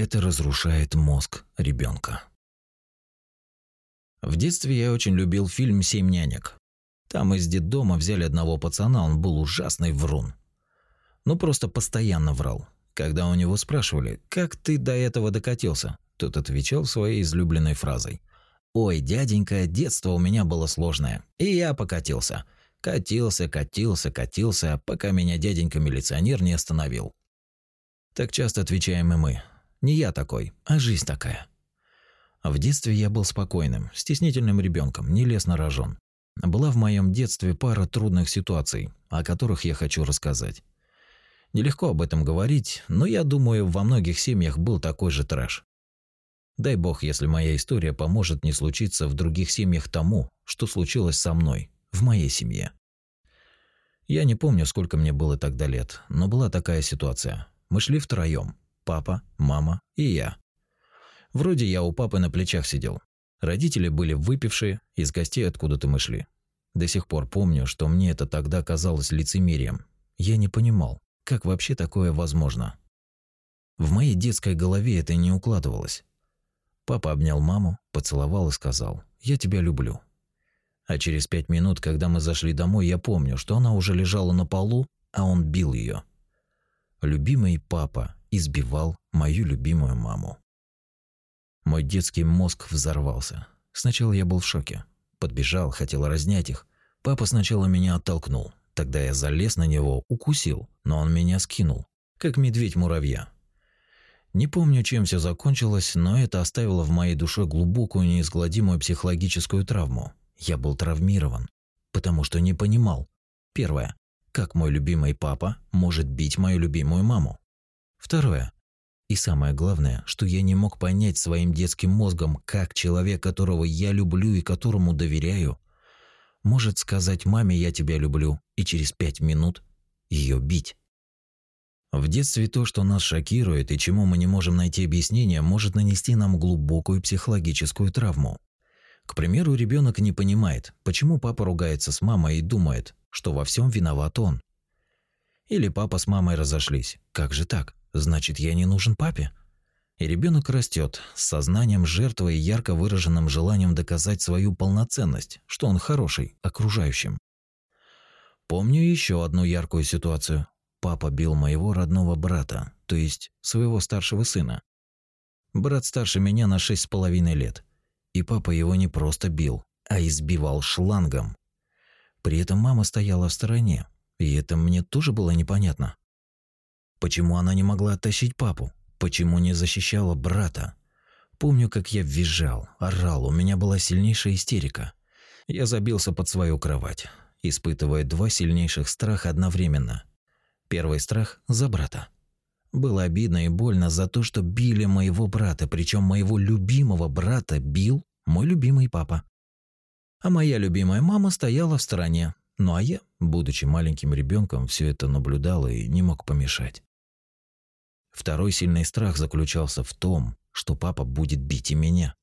Это разрушает мозг ребенка. В детстве я очень любил фильм «Семь нянек». Там из детдома взяли одного пацана, он был ужасный врун. Ну просто постоянно врал. Когда у него спрашивали, как ты до этого докатился, тот отвечал своей излюбленной фразой. «Ой, дяденька, детство у меня было сложное, и я покатился. Катился, катился, катился, пока меня дяденька-милиционер не остановил». Так часто отвечаем и мы. Не я такой, а жизнь такая. В детстве я был спокойным, стеснительным ребенком, не лез на рожон. Была в моем детстве пара трудных ситуаций, о которых я хочу рассказать. Нелегко об этом говорить, но я думаю, во многих семьях был такой же трэш. Дай бог, если моя история поможет не случиться в других семьях тому, что случилось со мной, в моей семье. Я не помню, сколько мне было тогда лет, но была такая ситуация. Мы шли втроем папа, мама и я. Вроде я у папы на плечах сидел. Родители были выпившие, из гостей откуда-то мы шли. До сих пор помню, что мне это тогда казалось лицемерием. Я не понимал, как вообще такое возможно. В моей детской голове это не укладывалось. Папа обнял маму, поцеловал и сказал «Я тебя люблю». А через пять минут, когда мы зашли домой, я помню, что она уже лежала на полу, а он бил ее. Любимый папа избивал мою любимую маму. Мой детский мозг взорвался. Сначала я был в шоке. Подбежал, хотел разнять их. Папа сначала меня оттолкнул. Тогда я залез на него, укусил, но он меня скинул, как медведь муравья. Не помню, чем все закончилось, но это оставило в моей душе глубокую неизгладимую психологическую травму. Я был травмирован, потому что не понимал. Первое. Как мой любимый папа может бить мою любимую маму? Второе. И самое главное, что я не мог понять своим детским мозгом, как человек, которого я люблю и которому доверяю, может сказать маме «я тебя люблю» и через пять минут ее бить. В детстве то, что нас шокирует и чему мы не можем найти объяснение, может нанести нам глубокую психологическую травму. К примеру, ребенок не понимает, почему папа ругается с мамой и думает, что во всем виноват он. Или папа с мамой разошлись. Как же так? Значит, я не нужен папе? И ребенок растет с сознанием жертвы и ярко выраженным желанием доказать свою полноценность, что он хороший окружающим. Помню еще одну яркую ситуацию. Папа бил моего родного брата, то есть своего старшего сына. Брат старше меня на шесть с половиной лет. И папа его не просто бил, а избивал шлангом. При этом мама стояла в стороне, и это мне тоже было непонятно. Почему она не могла оттащить папу? Почему не защищала брата? Помню, как я визжал, орал, у меня была сильнейшая истерика. Я забился под свою кровать, испытывая два сильнейших страха одновременно. Первый страх за брата. Было обидно и больно за то, что били моего брата, причем моего любимого брата бил мой любимый папа. А моя любимая мама стояла в стороне, ну а я, будучи маленьким ребенком, все это наблюдал и не мог помешать. Второй сильный страх заключался в том, что папа будет бить и меня.